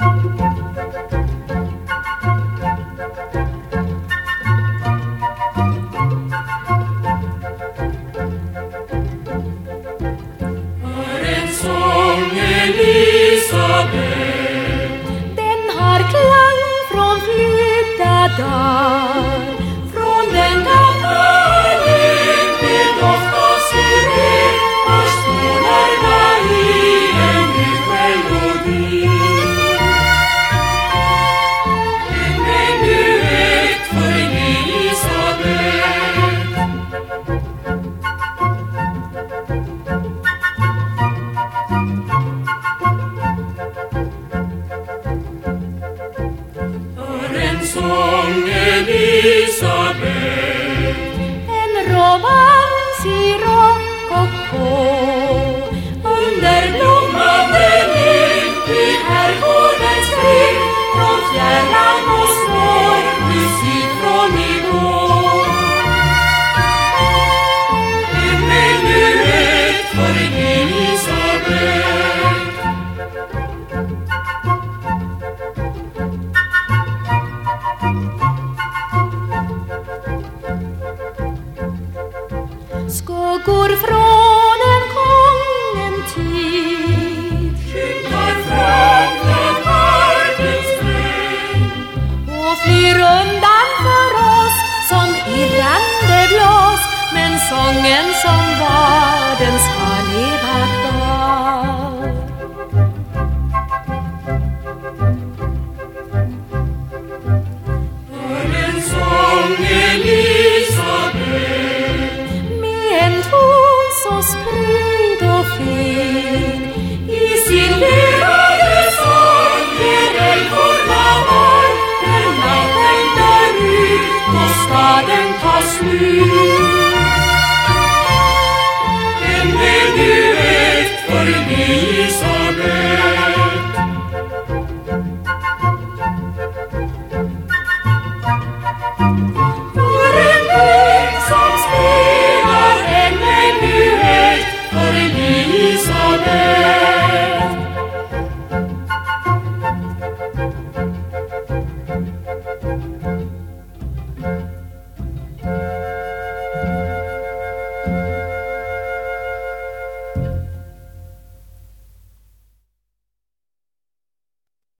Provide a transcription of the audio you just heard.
Den har klang från flydda dagar song Elisabeth, en romance Skuggor från en gången tid. Skymtar från markens sträng och flyr undan för oss som irrande blås men sången som var den ska